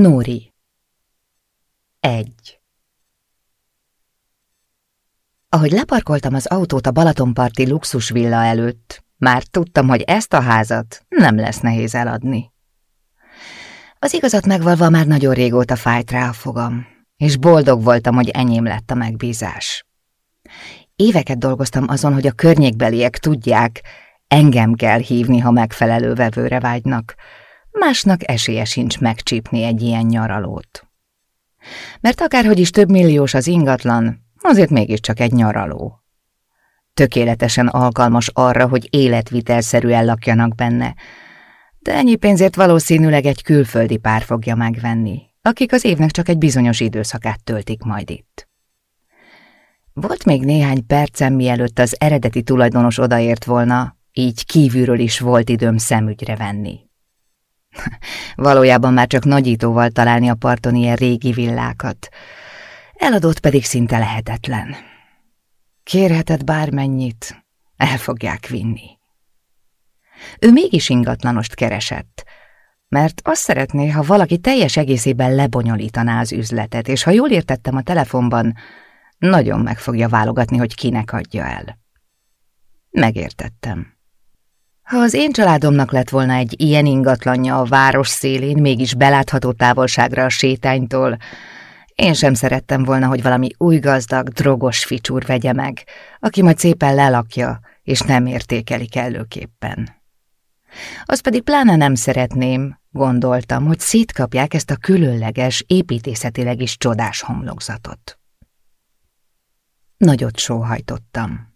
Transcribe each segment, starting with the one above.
Nóri 1. Ahogy leparkoltam az autót a Balatonparti luxusvilla előtt, már tudtam, hogy ezt a házat nem lesz nehéz eladni. Az igazat megvalva már nagyon régóta fájt rá a fogam, és boldog voltam, hogy enyém lett a megbízás. Éveket dolgoztam azon, hogy a környékbeliek tudják, engem kell hívni, ha megfelelő vevőre vágynak, másnak esélye sincs megcsípni egy ilyen nyaralót. Mert akárhogy is több milliós az ingatlan, azért mégiscsak egy nyaraló. Tökéletesen alkalmas arra, hogy életvitelszerűen lakjanak benne, de ennyi pénzért valószínűleg egy külföldi pár fogja megvenni, akik az évnek csak egy bizonyos időszakát töltik majd itt. Volt még néhány percem, mielőtt az eredeti tulajdonos odaért volna, így kívülről is volt időm szemügyre venni. Valójában már csak nagyítóval találni a parton ilyen régi villákat. Eladott pedig szinte lehetetlen. Kérheted bármennyit, el fogják vinni. Ő mégis ingatlanost keresett, mert azt szeretné, ha valaki teljes egészében lebonyolítaná az üzletet, és ha jól értettem a telefonban, nagyon meg fogja válogatni, hogy kinek adja el. Megértettem. Ha az én családomnak lett volna egy ilyen ingatlanja a város szélén, mégis belátható távolságra a sétánytól, én sem szerettem volna, hogy valami új gazdag, drogos ficsúr vegye meg, aki majd szépen lelakja, és nem értékeli kellőképpen. Azt pedig pláne nem szeretném, gondoltam, hogy szétkapják ezt a különleges, építészetileg is csodás homlokzatot. Nagyot sóhajtottam.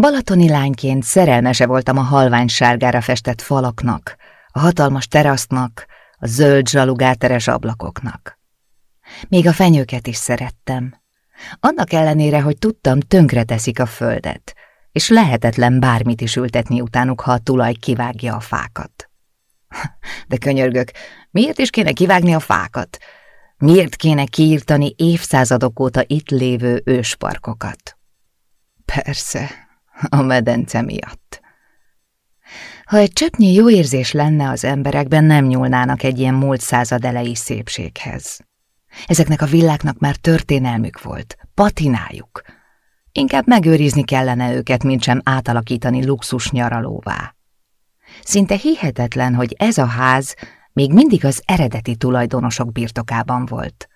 Balatoni lányként szerelmese voltam a halványsárgára festett falaknak, a hatalmas terasznak, a zöld zsalugáteres ablakoknak. Még a fenyőket is szerettem. Annak ellenére, hogy tudtam, tönkre teszik a földet, és lehetetlen bármit is ültetni utánuk, ha a tulaj kivágja a fákat. De könyörgök, miért is kéne kivágni a fákat? Miért kéne kiírtani évszázadok óta itt lévő ősparkokat? Persze, a medence miatt. Ha egy csöpnyi jó érzés lenne az emberekben, nem nyúlnának egy ilyen múlt század elejé szépséghez. Ezeknek a villáknak már történelmük volt, patinájuk. Inkább megőrizni kellene őket, mint sem átalakítani luxus nyaralóvá. Szinte hihetetlen, hogy ez a ház még mindig az eredeti tulajdonosok birtokában volt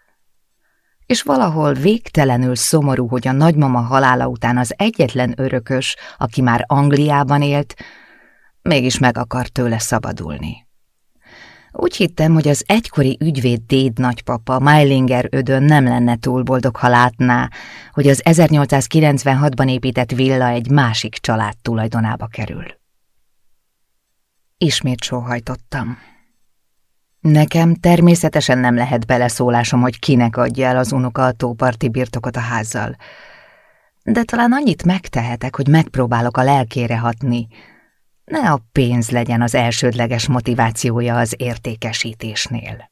és valahol végtelenül szomorú, hogy a nagymama halála után az egyetlen örökös, aki már Angliában élt, mégis meg akar tőle szabadulni. Úgy hittem, hogy az egykori ügyvéd déd nagypapa Meilinger ödön nem lenne túl boldog, ha látná, hogy az 1896-ban épített villa egy másik család tulajdonába kerül. Ismét sóhajtottam. Nekem természetesen nem lehet beleszólásom, hogy kinek adja el az unoka a tóparti birtokot a házzal. De talán annyit megtehetek, hogy megpróbálok a lelkére hatni. Ne a pénz legyen az elsődleges motivációja az értékesítésnél.